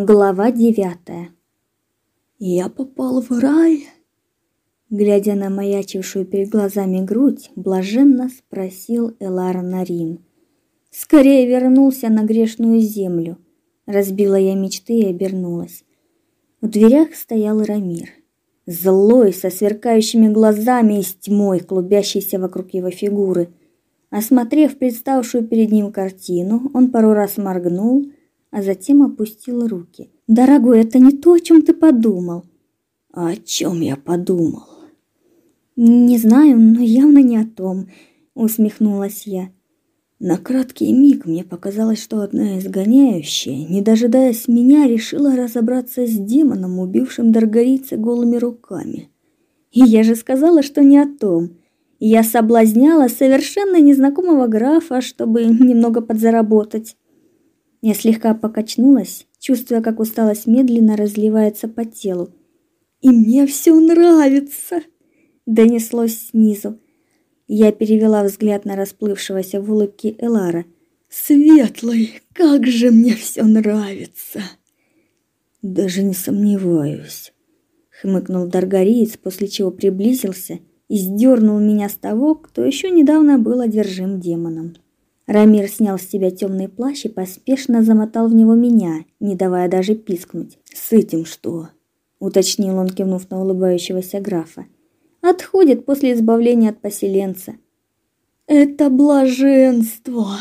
Глава девятая. Я попал в рай. Глядя на маячившую перед глазами грудь, блаженно спросил Элар Нарим. Скорее вернулся на грешную землю. Разбила я мечты и обернулась. В дверях стоял Рамир, злой, со сверкающими глазами и с тьмой, клубящейся вокруг его фигуры. Осмотрев представшую перед ним картину, он пару раз моргнул а затем опустил руки. Дорогой, это не то, о чем ты подумал. А о чем я подумал? Не знаю, но явно не о том, усмехнулась я. На краткий миг мне показалось, что одна изгоняющая, не дожидаясь меня, решила разобраться с демоном, убившим Даргарица голыми руками. И я же сказала, что не о том. Я соблазняла совершенно незнакомого графа, чтобы немного подзаработать. Я слегка покачнулась, чувствуя, как усталость медленно разливается по телу. И мне все нравится, донеслось снизу. Я перевела взгляд на расплывшегося в улыбке Элара. Светлый, как же мне все нравится. Даже не сомневаюсь, хмыкнул Даргариец, после чего приблизился и сдернул меня с того, кто еще недавно был одержим демоном. Рамир снял с себя темный плащ и поспешно замотал в него меня, не давая даже пискнуть. С этим что? уточнил он, кивнув на улыбающегося графа. Отходит после избавления от поселенца. Это блаженство.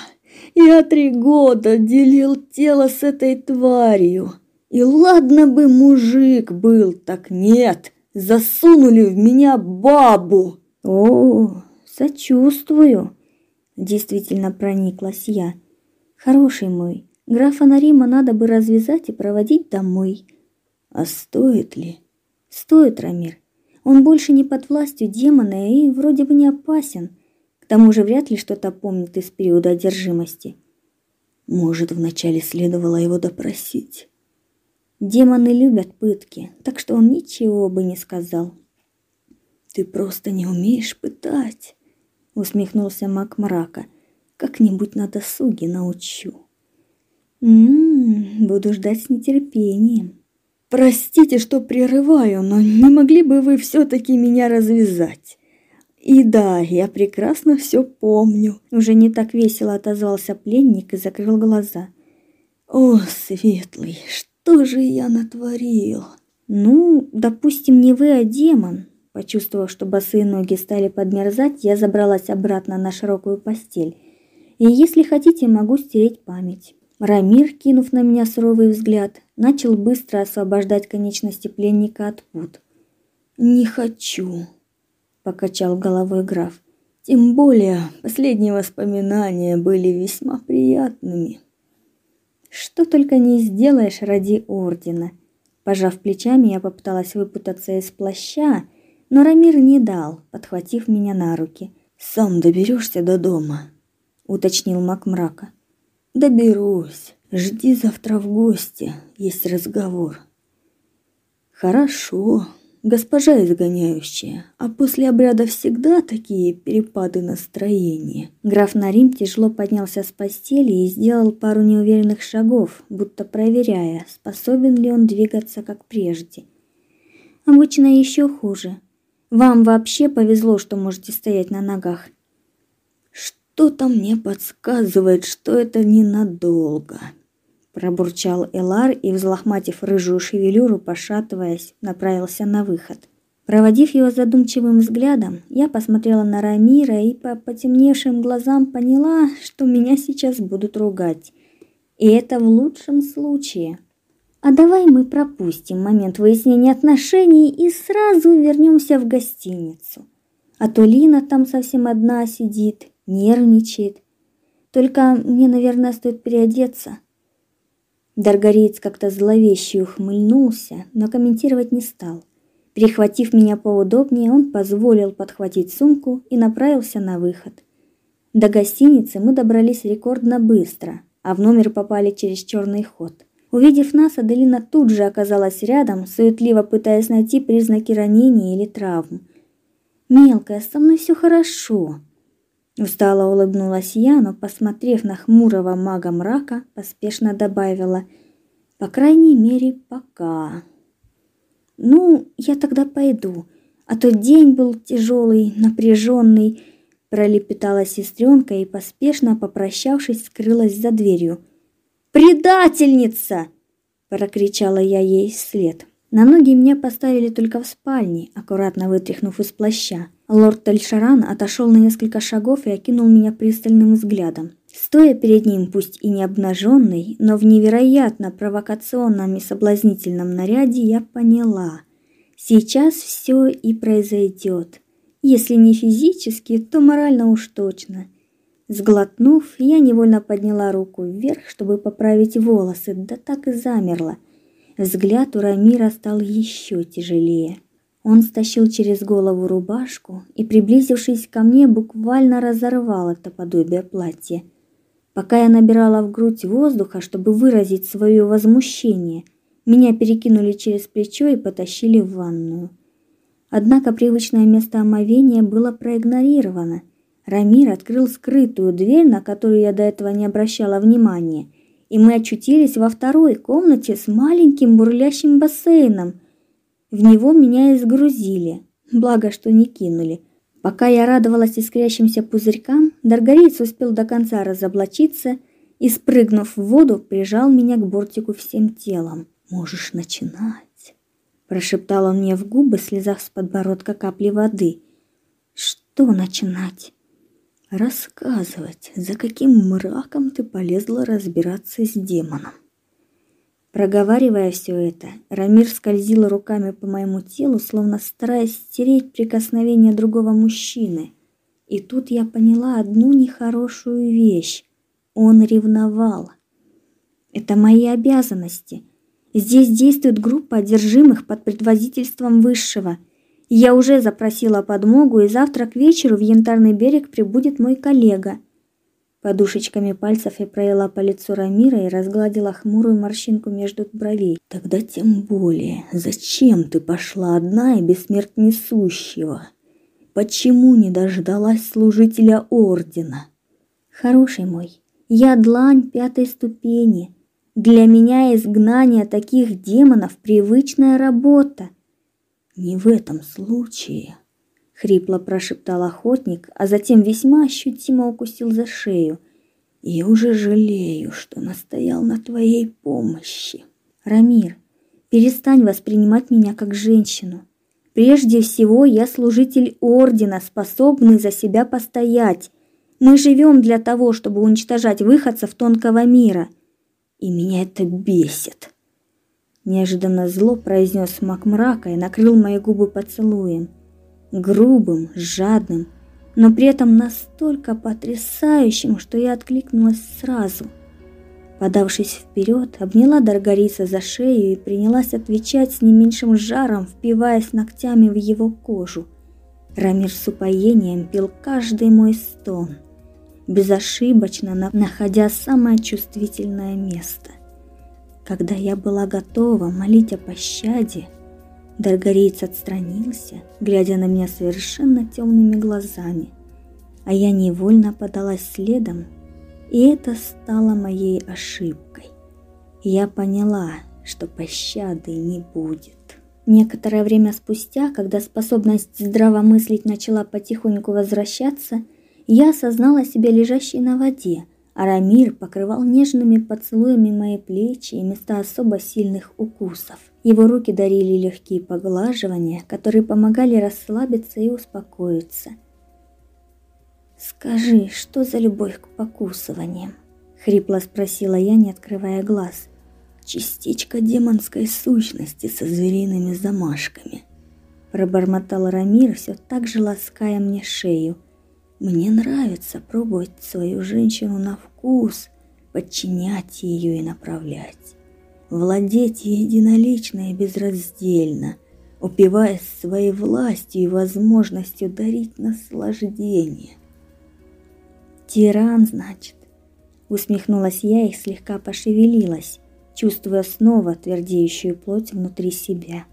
Я три года делил тело с этой тварью. И ладно бы мужик был, так нет. Засунули в меня бабу. О, сочувствую. Действительно прониклась я. Хороший мой, графа Нарима надо бы развязать и проводить домой. А стоит ли? Стоит, Рамир. Он больше не под властью демона и вроде бы не опасен. К тому же вряд ли что-то помнит из периода одержимости. Может, вначале следовало его допросить. Демоны любят пытки, так что он ничего бы не сказал. Ты просто не умеешь пытать усмехнулся Мак мрака. Как-нибудь на досуге научу. Мм, буду ждать с нетерпением. Простите, что прерываю, но не могли бы вы все таки меня развязать? И да, я прекрасно все помню. Уже не так весело отозвался пленник и закрыл глаза. О, светлый, что же я натворил? Ну, допустим, не вы, а демон. Почувствовав, что босые ноги стали подмерзать, я забралась обратно на широкую постель. И если хотите, могу стереть память. Рамир, кинув на меня суровый взгляд, начал быстро освобождать конечности пленника от пут. "Не хочу", покачал головой граф. "Тем более, последние воспоминания были весьма приятными". Что только не сделаешь ради ордена. Пожав плечами, я попыталась выпутаться из плаща, но Рамир не дал, подхватив меня на руки. Сам доберешься до дома, уточнил Мак мрака. Доберусь. Жди завтра в гости, есть разговор. Хорошо, госпожа изгоняющая. А после обряда всегда такие перепады настроения. Граф Нарим тяжело поднялся с постели и сделал пару неуверенных шагов, будто проверяя, способен ли он двигаться как прежде. Обычно еще хуже. Вам вообще повезло, что можете стоять на ногах. Что-то мне подсказывает, что это ненадолго, пробурчал Элар и, взлохматив рыжую шевелюру, пошатываясь, направился на выход. Проводив его задумчивым взглядом, я посмотрела на Рамира и по потемневшим глазам поняла, что меня сейчас будут ругать. И это в лучшем случае. А давай мы пропустим момент выяснения отношений и сразу вернемся в гостиницу. А то Лина там совсем одна сидит, нервничает. Только мне, наверное, стоит переодеться. Даргариец как-то зловеще ухмыльнулся, но комментировать не стал. Перехватив меня поудобнее, он позволил подхватить сумку и направился на выход. До гостиницы мы добрались рекордно быстро, а в номер попали через черный ход. Увидев нас, Аделина тут же оказалась рядом, суетливо пытаясь найти признаки ранения или травм. «Мелкая, со мной все хорошо», Устало улыбнулась я, но, посмотрев на хмурого мага мрака, поспешно добавила: По крайней мере, пока. Ну, я тогда пойду. А тот день был тяжелый, напряженный, пролепетала сестренка и поспешно попрощавшись, скрылась за дверью. Предательница, прокричала я ей вслед. На ноги меня поставили только в спальне, аккуратно вытряхнув из плаща. Лорд Тальшаран отошел на несколько шагов и окинул меня пристальным взглядом. Стоя перед ним, пусть и не обнаженной, но в невероятно провокационном и соблазнительном наряде, я поняла: сейчас все и произойдет. Если не физически, то морально уж точно. Сглотнув, я невольно подняла руку вверх, чтобы поправить волосы, да так и замерла. Взгляд у Рамира стал еще тяжелее. Он стащил через голову рубашку и, приблизившись ко мне, буквально разорвал это подобие платья. Пока я набирала в грудь воздуха, чтобы выразить свое возмущение, меня перекинули через плечо и потащили в ванную. Однако привычное место омовения было проигнорировано. Рамир открыл скрытую дверь, на которую я до этого не обращала внимания, и мы очутились во второй комнате с маленьким бурлящим бассейном – в него меня и сгрузили, благо что не кинули. Пока я радовалась искрящимся пузырькам, Даргариец успел до конца разоблачиться и, спрыгнув в воду, прижал меня к бортику всем телом. «Можешь начинать», – прошептал он мне в губы, слезав с подбородка капли воды. «Что начинать?» «Рассказывать, за каким мраком ты полезла разбираться с демоном». Проговаривая все это, Рамир скользил руками по моему телу, словно стараясь стереть прикосновение другого мужчины. И тут я поняла одну нехорошую вещь. Он ревновал. Это мои обязанности. Здесь действует группа одержимых под предводительством высшего. Я уже запросила подмогу, и завтра к вечеру в Янтарный берег прибудет мой коллега. Подушечками пальцев я провела по лицу Рамира и разгладила хмурую морщинку между бровей. Тогда тем более, зачем ты пошла одна и без смерть? Почему не дождалась служителя ордена? Хороший мой, я длань пятой ступени. Для меня изгнание таких демонов привычная работа. Не в этом случае хрипло прошептал охотник, а затем весьма ощутимо укусил за шею. Я уже жалею, что настоял на твоей помощи. Рамир, перестань воспринимать меня как женщину. Прежде всего, я служитель ордена, способный за себя постоять. Мы живем для того, чтобы уничтожать выходцев тонкого мира, и меня это бесит. Неожиданно зло произнес маг мрака и накрыл мои губы поцелуем грубым, жадным, но при этом настолько потрясающим, что я откликнулась сразу. Подавшись вперед, обняла Даргариса за шею и принялась отвечать с не меньшим жаром, впиваясь ногтями в его кожу. Рамир с упоением пил каждый мой стон, безошибочно находя самое чувствительное место. Когда я была готова молить о пощаде, Даргариец отстранился, глядя на меня совершенно темными глазами, а я невольно подалась следом, и это стало моей ошибкой. Я поняла, что пощады не будет. Некоторое время спустя, когда способность здраво мыслить начала потихоньку возвращаться, я осознала себя лежащей на воде, а Рамир покрывал нежными поцелуями мои плечи и места особо сильных укусов. Его руки дарили легкие поглаживания, которые помогали расслабиться и успокоиться. «Скажи, что за любовь к покусываниям?» — хрипло спросила я, не открывая глаз. «Частичка демонской сущности со звериными замашками», — пробормотал Рамир, все так же лаская мне шею. «Мне нравится пробовать свою женщину на вкус, подчинять ее и направлять» владеть единолично и безраздельно, упиваясь своей властью и возможностью дарить наслаждение. Тиран, значит, усмехнулась я и слегка пошевелилась, чувствуя снова твердеющую плоть внутри себя.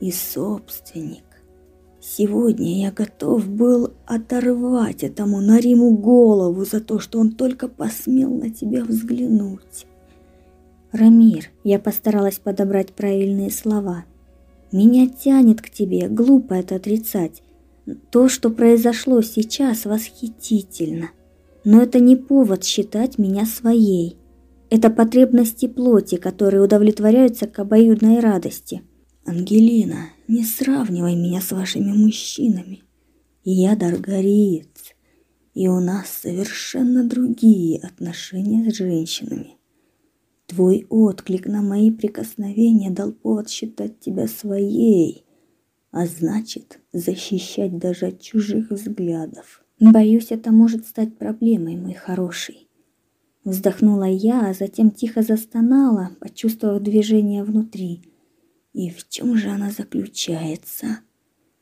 И собственник. Сегодня я готов был оторвать этому Нариму голову за то, что он только посмел на тебя взглянуть. Рамир, я постаралась подобрать правильные слова. Меня тянет к тебе, глупо это отрицать. То, что произошло сейчас, восхитительно. Но это не повод считать меня своей. Это потребности плоти, которые удовлетворяются к обоюдной радости. Ангелина, не сравнивай меня с вашими мужчинами. Я даргариец, и у нас совершенно другие отношения с женщинами. Твой отклик на мои прикосновения дал повод считать тебя своей, а значит, защищать даже от чужих взглядов. Боюсь, это может стать проблемой, мой хороший. Вздохнула я, а затем тихо застонала, почувствовав движение внутри. И в чем же она заключается?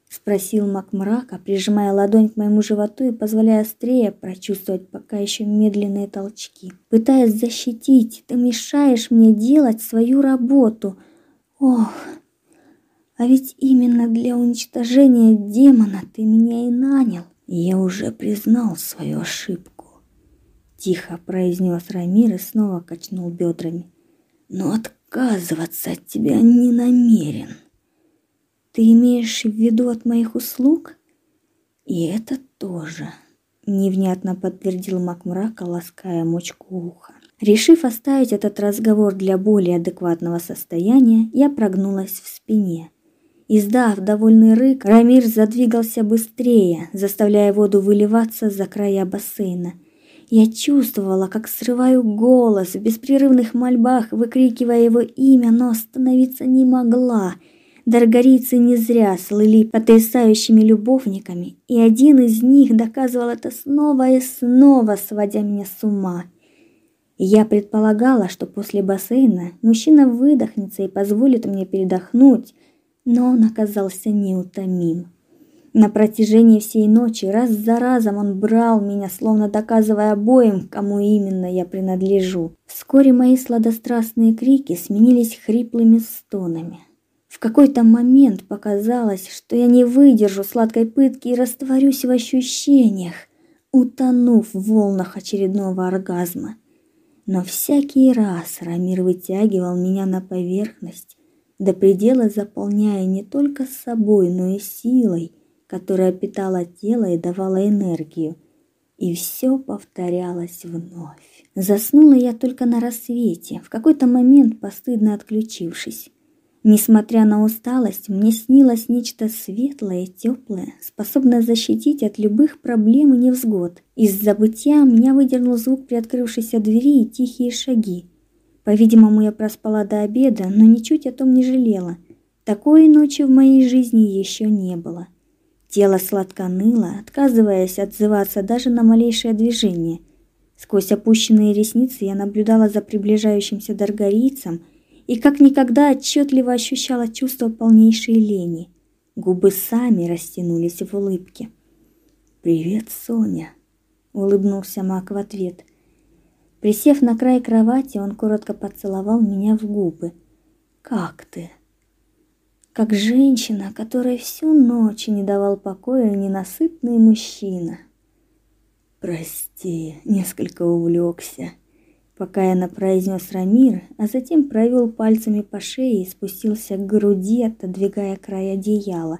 спросил Макмрака, прижимая ладонь к моему животу и позволяя острее прочувствовать пока еще медленные толчки. Пытаясь защитить, ты мешаешь мне делать свою работу. Ох. А ведь именно для уничтожения демона ты меня и нанял. Я уже признал свою ошибку, тихо произнес Рамир и снова качнул бедрами. Но отказываться от тебя не намерен. Ты имеешь в виду от моих услуг? И это тоже, невнятно подтвердил Макмрака, лаская мочку уха. Решив оставить этот разговор для более адекватного состояния, я прогнулась в спине. Издав довольный рык, Рамир задвигался быстрее, заставляя воду выливаться за края бассейна. Я чувствовала, как срываю голос в беспрерывных мольбах, выкрикивая его имя, но остановиться не могла – Даргарийцы не зря слыли потрясающими любовниками, и один из них доказывал это снова и снова, сводя меня с ума. Я предполагала, что после бассейна мужчина выдохнется и позволит мне передохнуть, но он оказался неутомим. На протяжении всей ночи раз за разом он брал меня, словно доказывая обоим, кому именно я принадлежу. Вскоре мои сладострастные крики сменились хриплыми стонами. В какой-то момент показалось, что я не выдержу сладкой пытки и растворюсь в ощущениях, утонув в волнах очередного оргазма. Но всякий раз Рамир вытягивал меня на поверхность, до предела заполняя не только собой, но и силой, которая питала тело и давала энергию. И все повторялось вновь. Заснула я только на рассвете, в какой-то момент постыдно отключившись. Несмотря на усталость, мне снилось нечто светлое и теплое, способное защитить от любых проблем и невзгод. Из забытья меня выдернул звук приоткрывшейся двери и тихие шаги. По-видимому, я проспала до обеда, но ничуть о том не жалела. Такой ночи в моей жизни еще не было. Тело сладко ныло, отказываясь отзываться даже на малейшее движение. Сквозь опущенные ресницы я наблюдала за приближающимся даргарийцем – и как никогда отчетливо ощущала чувство полнейшей лени. Губы сами растянулись в улыбке. «Привет, Соня!» — улыбнулся Мак в ответ. Присев на край кровати, он коротко поцеловал меня в губы. «Как ты?» «Как женщина, которой всю ночь не давал покоя ненасытный мужчина». «Прости, несколько увлекся», покаянно произнес Рамир, а затем провел пальцами по шее и спустился к груди, отодвигая край одеяла.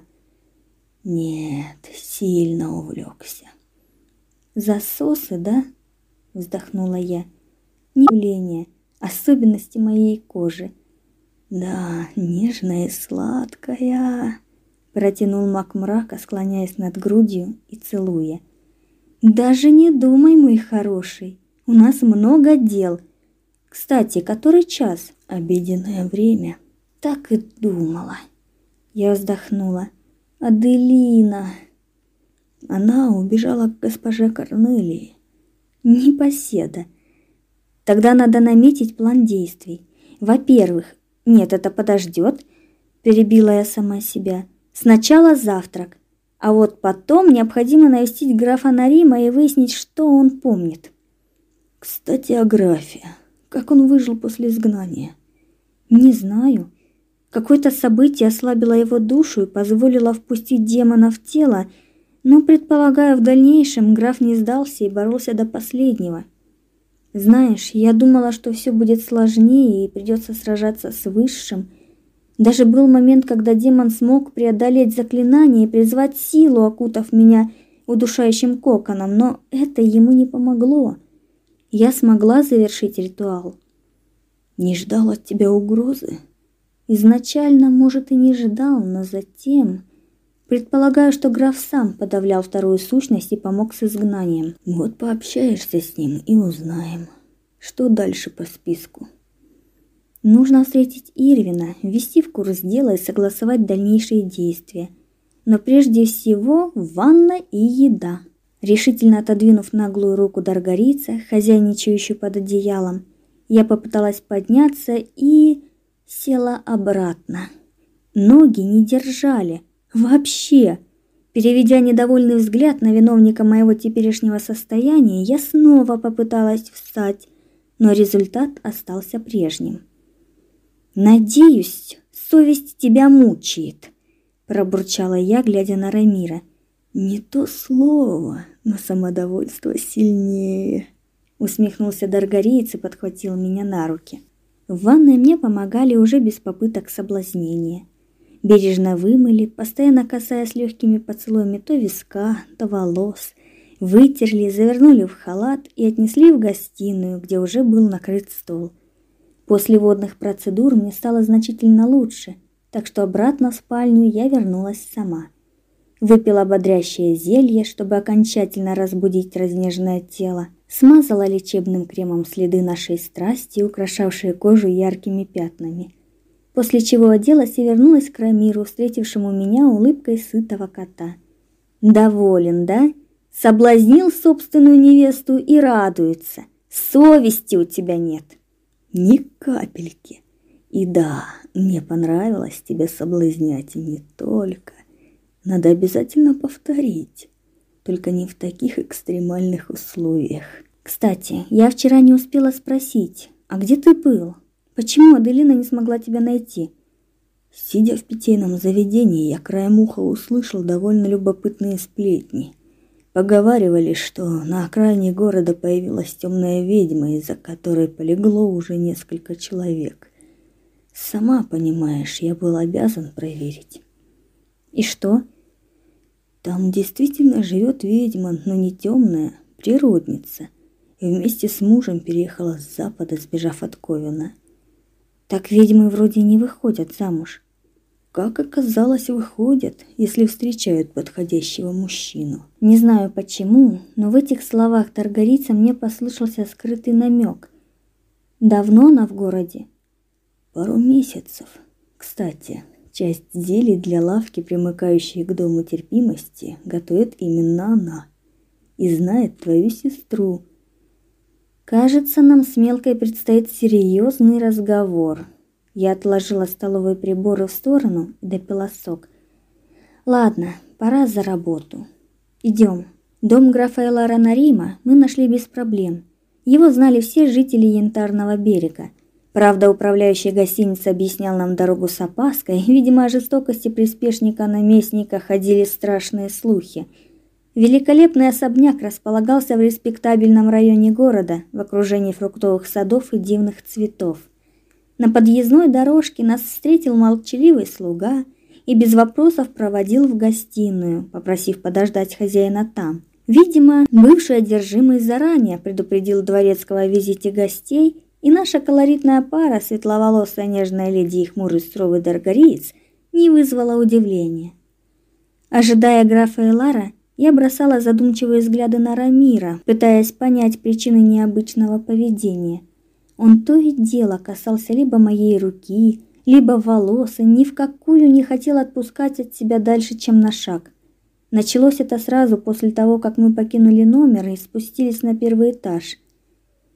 Нет, сильно увлекся. Засосы, да? вздохнула я. Не явление, особенности моей кожи. Да, нежная и сладкая, протянул мак мрака, склоняясь над грудью и целуя. Даже не думай, мой хороший, у нас много дел. Кстати, который час? Обеденное время. Так и думала. Я вздохнула. Аделина. Она убежала к госпоже Корнелии. Непоседа. Тогда надо наметить план действий. Во-первых, нет, это подождет, перебила я сама себя. Сначала завтрак, а вот потом необходимо навестить графа Нарима и выяснить, что он помнит. Кстати, о графе. Как он выжил после изгнания? Не знаю. Какое-то событие ослабило его душу и позволило впустить демона в тело, но, предполагаю, в дальнейшем граф не сдался и боролся до последнего. Знаешь, я думала, что все будет сложнее и придется сражаться с высшим. Даже был момент, когда демон смог преодолеть заклинание и призвать силу, окутав меня удушающим коконом, но это ему не помогло. Я смогла завершить ритуал. Не ждал от тебя угрозы? Изначально, может, и не ждал, но затем... Предполагаю, что граф сам подавлял вторую сущность и помог с изгнанием. Вот пообщаешься с ним и узнаем, что дальше по списку. Нужно встретить Ирвина, ввести в курс дела и согласовать дальнейшие действия. Но прежде всего ванна и еда. Решительно отодвинув наглую руку Даргарица, хозяйничающую под одеялом, я попыталась подняться и села обратно. Ноги не держали – Вообще, переведя недовольный взгляд на виновника моего теперешнего состояния, я снова попыталась встать, но результат остался прежним. Надеюсь, совесть тебя мучает, пробурчала я, глядя на Рамира. Не то слово, но самодовольство сильнее, усмехнулся Даргариец и подхватил меня на руки. В ванной мне помогали уже без попыток соблазнения бережно вымыли, постоянно касаясь легкими поцелуями то виска, то волос, вытерли, завернули в халат и отнесли в гостиную, где уже был накрыт стол. После водных процедур мне стало значительно лучше, так что обратно в спальню я вернулась сама. Выпила бодрящее зелье, чтобы окончательно разбудить разнеженное тело, смазала лечебным кремом следы нашей страсти, украшавшие кожу яркими пятнами – после чего оделась и вернулась к Рамиру, встретившему меня улыбкой сытого кота. Доволен, да? Соблазнил собственную невесту и радуется. Совести у тебя нет. Ни капельки. И да, мне понравилось тебя соблазнять, и не только. Надо обязательно повторить. Только не в таких экстремальных условиях. Кстати, я вчера не успела спросить, а где ты был? Почему Аделина не смогла тебя найти? Сидя в питейном заведении, я краем уха услышал довольно любопытные сплетни. Поговаривали, что на окраине города появилась темная ведьма, из-за которой полегло уже несколько человек. Сама понимаешь, я был обязан проверить. И что? Там действительно живет ведьма, но не темная, природница. И вместе с мужем переехала с запада, сбежав от Ковина. Так ведьмы вроде не выходят замуж. Как оказалось, выходят, если встречают подходящего мужчину. Не знаю почему, но в этих словах Таргарица мне послышался скрытый намек. Давно она в городе? Пару месяцев. Кстати, часть зелий для лавки, примыкающей к дому терпимости, готовит именно она. И знает твою сестру, Кажется, нам с Мелкой предстоит серьезный разговор. Я отложила столовые приборы в сторону и допила сок. Ладно, пора за работу. Идем. Дом графа Элара Нарима мы нашли без проблем. Его знали все жители Янтарного берега. Правда, управляющий гостиницы объяснял нам дорогу с опаской. Видимо, о жестокости приспешника-наместника ходили страшные слухи – Великолепный особняк располагался в респектабельном районе города, в окружении фруктовых садов и дивных цветов. На подъездной дорожке нас встретил молчаливый слуга и без вопросов проводил в гостиную, попросив подождать хозяина там. Видимо, бывший одержимый заранее предупредил дворецкого о визите гостей, и наша колоритная пара, светловолосая нежная леди и хмурый суровый даргариец, не вызвала удивления. Ожидая графа Элара, я бросала задумчивые взгляды на Рамира, пытаясь понять причины необычного поведения. Он то и дело касался либо моей руки, либо волос, и ни в какую не хотел отпускать от себя дальше, чем на шаг. Началось это сразу после того, как мы покинули номер и спустились на первый этаж.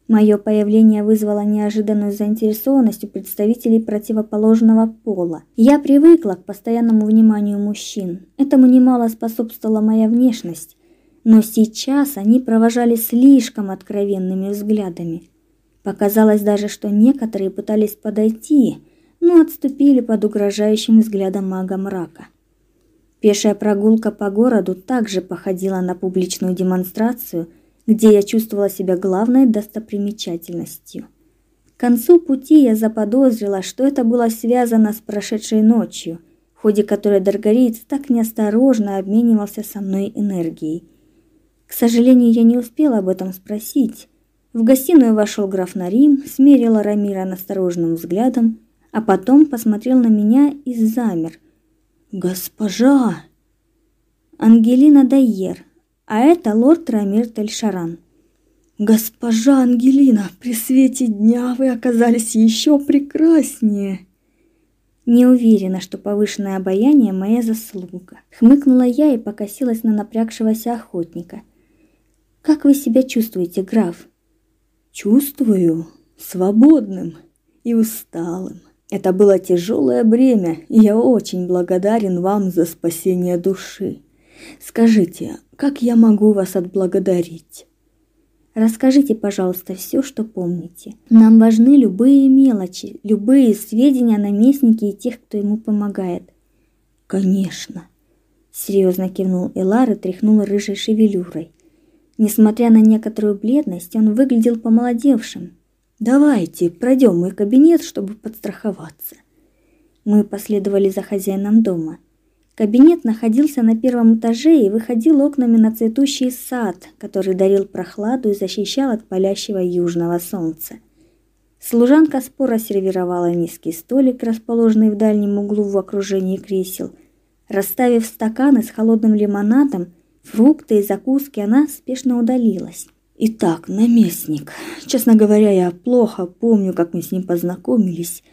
Мое появление вызвало неожиданную заинтересованность у представителей противоположного пола. Я привыкла к постоянному вниманию мужчин. Этому немало способствовала моя внешность. Но сейчас они провожали слишком откровенными взглядами. Показалось даже, что некоторые пытались подойти, но отступили под угрожающим взглядом мага мрака. Пешая прогулка по городу также походила на публичную демонстрацию – где я чувствовала себя главной достопримечательностью. К концу пути я заподозрила, что это было связано с прошедшей ночью, в ходе которой Даргариец так неосторожно обменивался со мной энергией. К сожалению, я не успела об этом спросить. В гостиную вошел граф Нарим, смерил Рамира настороженным взглядом, а потом посмотрел на меня и замер. «Госпожа!» «Ангелина Дайер, а это лорд Рамир Тельшаран». «Госпожа Ангелина, при свете дня вы оказались еще прекраснее!» Не уверена, что повышенное обаяние моя заслуга. Хмыкнула я и покосилась на напрягшегося охотника. Как вы себя чувствуете, граф? Чувствую свободным и усталым. Это было тяжелое бремя, и я очень благодарен вам за спасение души. Скажите, как я могу вас отблагодарить? Расскажите, пожалуйста, все, что помните. Нам важны любые мелочи, любые сведения о наместнике и тех, кто ему помогает. Конечно, серьезно кивнул Элар и тряхнул рыжей шевелюрой. Несмотря на некоторую бледность, он выглядел помолодевшим. Давайте пройдем мой кабинет, чтобы подстраховаться. Мы последовали за хозяином дома. Кабинет находился на первом этаже и выходил окнами на цветущий сад, который дарил прохладу и защищал от палящего южного солнца. Служанка споро сервировала низкий столик, расположенный в дальнем углу в окружении кресел. Расставив стаканы с холодным лимонадом, фрукты и закуски, она спешно удалилась. Итак, наместник. Честно говоря, я плохо помню, как мы с ним познакомились.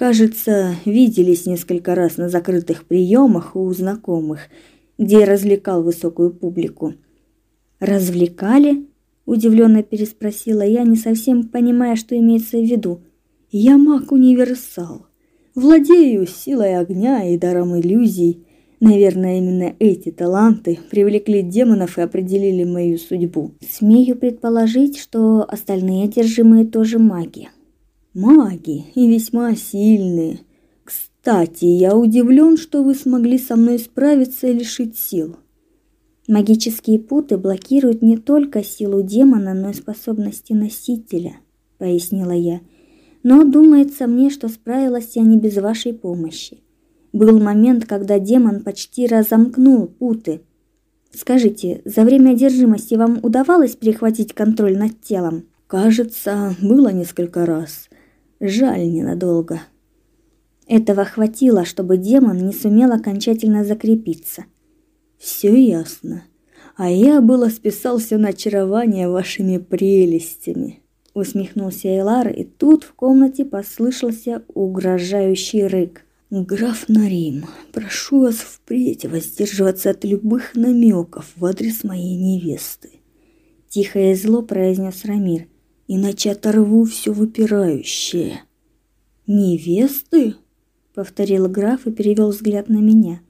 Кажется, виделись несколько раз на закрытых приемах у знакомых, где развлекал высокую публику. Развлекали? удивленно переспросила я, не совсем понимая, что имеется в виду. Я маг-универсал. Владею силой огня и даром иллюзий. Наверное, именно эти таланты привлекли демонов и определили мою судьбу. Смею предположить, что остальные одержимые тоже маги маги и весьма сильные. Кстати, я удивлен, что вы смогли со мной справиться и лишить сил. Магические путы блокируют не только силу демона, но и способности носителя, пояснила я. Но думается мне, что справилась я не без вашей помощи. Был момент, когда демон почти разомкнул путы. Скажите, за время одержимости вам удавалось перехватить контроль над телом? Кажется, было несколько раз. Жаль ненадолго. Этого хватило, чтобы демон не сумел окончательно закрепиться. Все ясно. А я было списался на очарование вашими прелестями. Усмехнулся Элар, и тут в комнате послышался угрожающий рык. Граф Нарим, прошу вас впредь воздерживаться от любых намеков в адрес моей невесты. Тихо и зло произнес Рамир иначе оторву все выпирающее. Невесты? повторил граф и перевел взгляд на меня.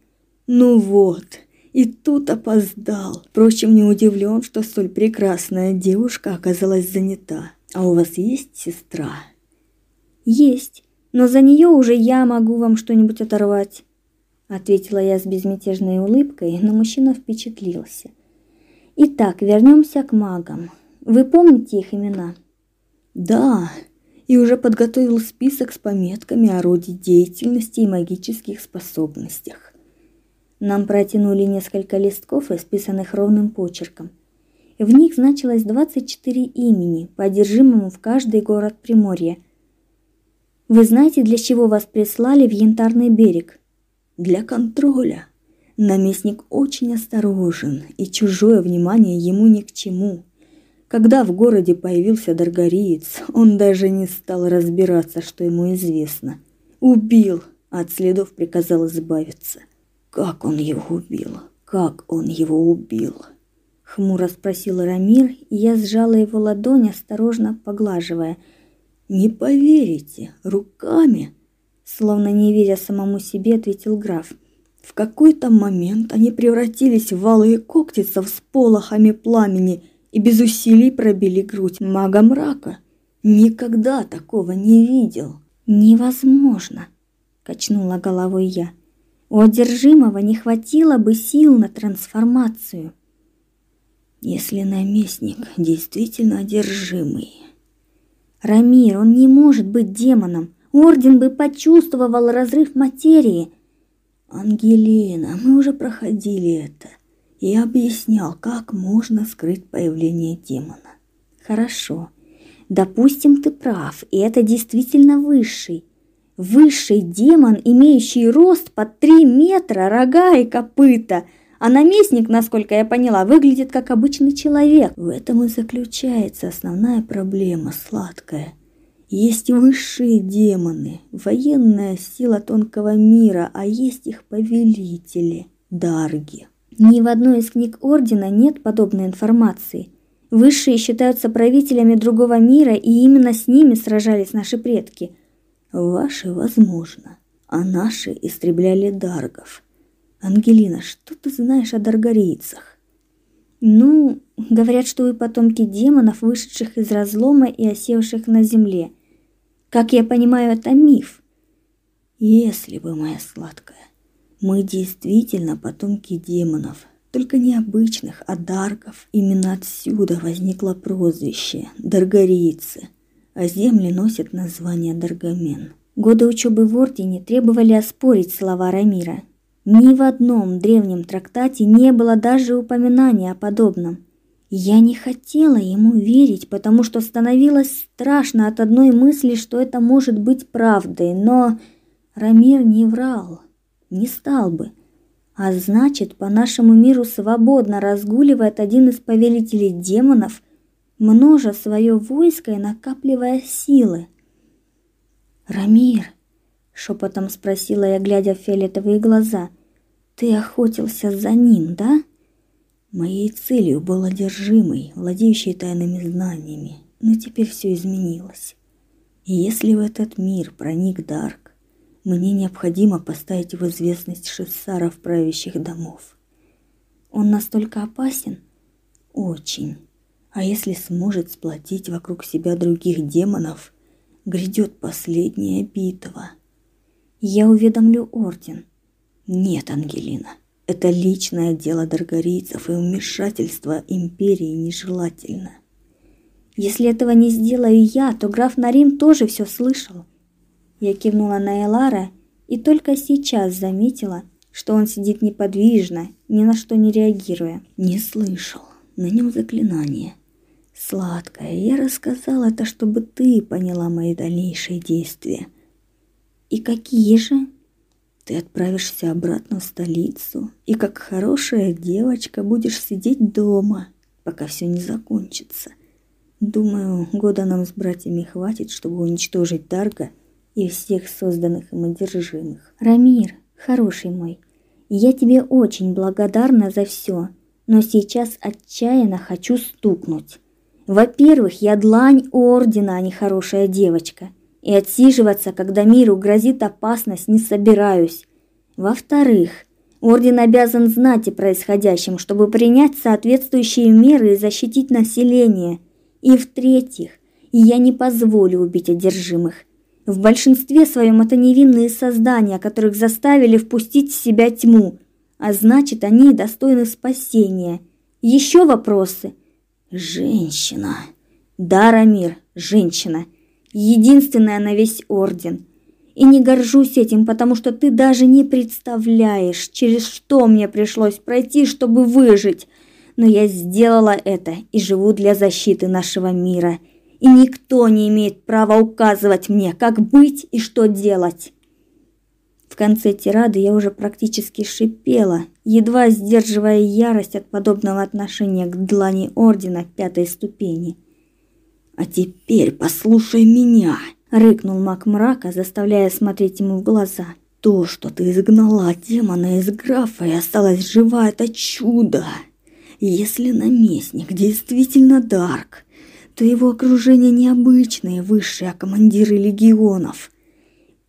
Ну вот, и тут опоздал. Впрочем, не удивлен, что столь прекрасная девушка оказалась занята. А у вас есть сестра? Есть, но за нее уже я могу вам что-нибудь оторвать, ответила я с безмятежной улыбкой, но мужчина впечатлился. Итак, вернемся к магам. Вы помните их имена? Да, и уже подготовил список с пометками о роде деятельности и магических способностях. Нам протянули несколько листков, исписанных ровным почерком. В них значилось 24 имени, по в каждый город Приморья. Вы знаете, для чего вас прислали в Янтарный берег? Для контроля. Наместник очень осторожен, и чужое внимание ему ни к чему. Когда в городе появился Даргариец, он даже не стал разбираться, что ему известно. Убил, от следов приказал избавиться. Как он его убил? Как он его убил? Хмуро спросил Рамир, и я сжала его ладонь, осторожно поглаживая. Не поверите, руками, словно не веря самому себе, ответил граф. В какой-то момент они превратились в алые когти со всполохами пламени и без усилий пробили грудь мага мрака. Никогда такого не видел. Невозможно, качнула головой я. У одержимого не хватило бы сил на трансформацию. Если наместник действительно одержимый. Рамир, он не может быть демоном. Орден бы почувствовал разрыв материи. Ангелина, мы уже проходили это. Я объяснял, как можно скрыть появление демона. Хорошо. Допустим, ты прав, и это действительно высший. Высший демон, имеющий рост под три метра, рога и копыта – а наместник, насколько я поняла, выглядит как обычный человек. В этом и заключается основная проблема, сладкая. Есть высшие демоны, военная сила тонкого мира, а есть их повелители, дарги. Ни в одной из книг Ордена нет подобной информации. Высшие считаются правителями другого мира, и именно с ними сражались наши предки. Ваши, возможно, а наши истребляли даргов. Ангелина, что ты знаешь о даргарийцах? Ну, говорят, что вы потомки демонов, вышедших из разлома и осевших на земле. Как я понимаю, это миф. Если бы, моя сладкая, мы действительно потомки демонов, только не обычных, а дарков. Именно отсюда возникло прозвище Даргарийцы, а земли носят название Даргамен. Годы учебы в Ордене требовали оспорить слова Рамира. Ни в одном древнем трактате не было даже упоминания о подобном. Я не хотела ему верить, потому что становилось страшно от одной мысли, что это может быть правдой, но Рамир не врал, не стал бы. А значит, по нашему миру свободно разгуливает один из повелителей демонов, множа свое войско и накапливая силы. «Рамир», шепотом спросила я, глядя в фиолетовые глаза. Ты охотился за ним, да? Моей целью был одержимый, владеющий тайными знаниями, но теперь все изменилось. И если в этот мир проник Дарк, мне необходимо поставить в известность шессаров правящих домов. Он настолько опасен? Очень. А если сможет сплотить вокруг себя других демонов, грядет последняя битва. Я уведомлю орден. Нет, Ангелина, это личное дело даргарийцев, и вмешательство империи нежелательно. Если этого не сделаю я, то граф Нарим тоже все слышал. Я кивнула на Элара и только сейчас заметила, что он сидит неподвижно, ни на что не реагируя. Не слышал. На нем заклинание. Сладкое, я рассказала это, чтобы ты поняла мои дальнейшие действия. И какие же? Ты отправишься обратно в столицу и как хорошая девочка будешь сидеть дома, пока все не закончится. Думаю, года нам с братьями хватит, чтобы уничтожить Дарга и всех созданных им одержимых. Рамир, хороший мой, я тебе очень благодарна за все, но сейчас отчаянно хочу стукнуть. Во-первых, я длань ордена, а не хорошая девочка и отсиживаться, когда миру грозит опасность, не собираюсь. Во-вторых, орден обязан знать о происходящем, чтобы принять соответствующие меры и защитить население. И в-третьих, я не позволю убить одержимых. В большинстве своем это невинные создания, которых заставили впустить в себя тьму, а значит, они достойны спасения. Еще вопросы? Женщина. Да, Рамир, женщина единственная на весь орден. И не горжусь этим, потому что ты даже не представляешь, через что мне пришлось пройти, чтобы выжить. Но я сделала это и живу для защиты нашего мира. И никто не имеет права указывать мне, как быть и что делать. В конце тирады я уже практически шипела, едва сдерживая ярость от подобного отношения к длани ордена пятой ступени. А теперь послушай меня, рыкнул маг мрака, заставляя смотреть ему в глаза. То, что ты изгнала демона из графа и осталась жива, это чудо. Если наместник действительно Дарк, то его окружение необычное, высшие, а командиры легионов.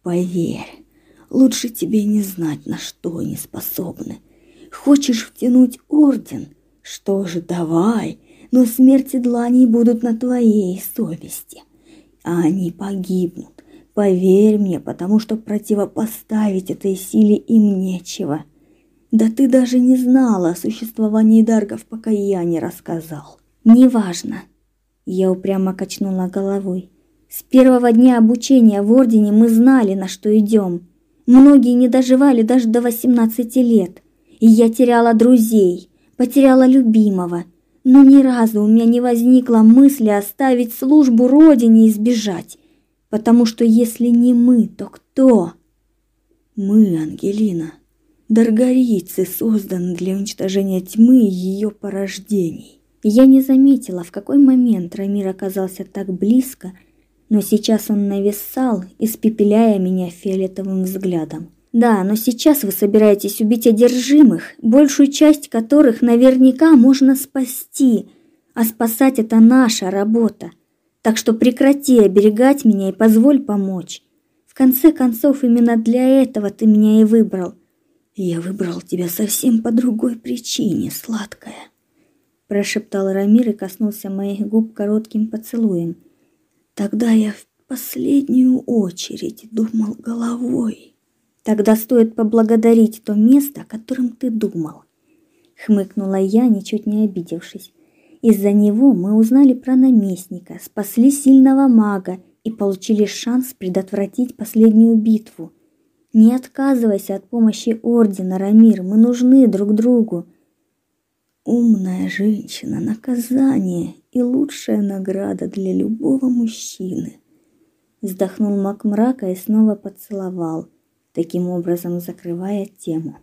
Поверь, лучше тебе не знать, на что они способны. Хочешь втянуть орден? Что же, давай, но смерти дланей будут на твоей совести. А они погибнут. Поверь мне, потому что противопоставить этой силе им нечего. Да ты даже не знала о существовании даргов, пока я не рассказал. Неважно. Я упрямо качнула головой. С первого дня обучения в ордене мы знали, на что идем. Многие не доживали даже до 18 лет. И я теряла друзей, потеряла любимого. Но ни разу у меня не возникла мысли оставить службу родине и сбежать. Потому что если не мы, то кто? Мы, Ангелина, даргарийцы, созданы для уничтожения тьмы и ее порождений. Я не заметила, в какой момент Рамир оказался так близко, но сейчас он нависал, испепеляя меня фиолетовым взглядом. Да, но сейчас вы собираетесь убить одержимых, большую часть которых наверняка можно спасти, а спасать это наша работа. Так что прекрати оберегать меня и позволь помочь. В конце концов, именно для этого ты меня и выбрал. Я выбрал тебя совсем по другой причине, сладкая, прошептал Рамир и коснулся моих губ коротким поцелуем. Тогда я в последнюю очередь думал головой. Тогда стоит поблагодарить то место, о котором ты думал, хмыкнула я, ничуть не обидевшись. Из-за него мы узнали про наместника, спасли сильного мага и получили шанс предотвратить последнюю битву. Не отказывайся от помощи ордена, Рамир, мы нужны друг другу. Умная женщина наказание и лучшая награда для любого мужчины. Вздохнул маг мрака и снова поцеловал, таким образом закрывая тему.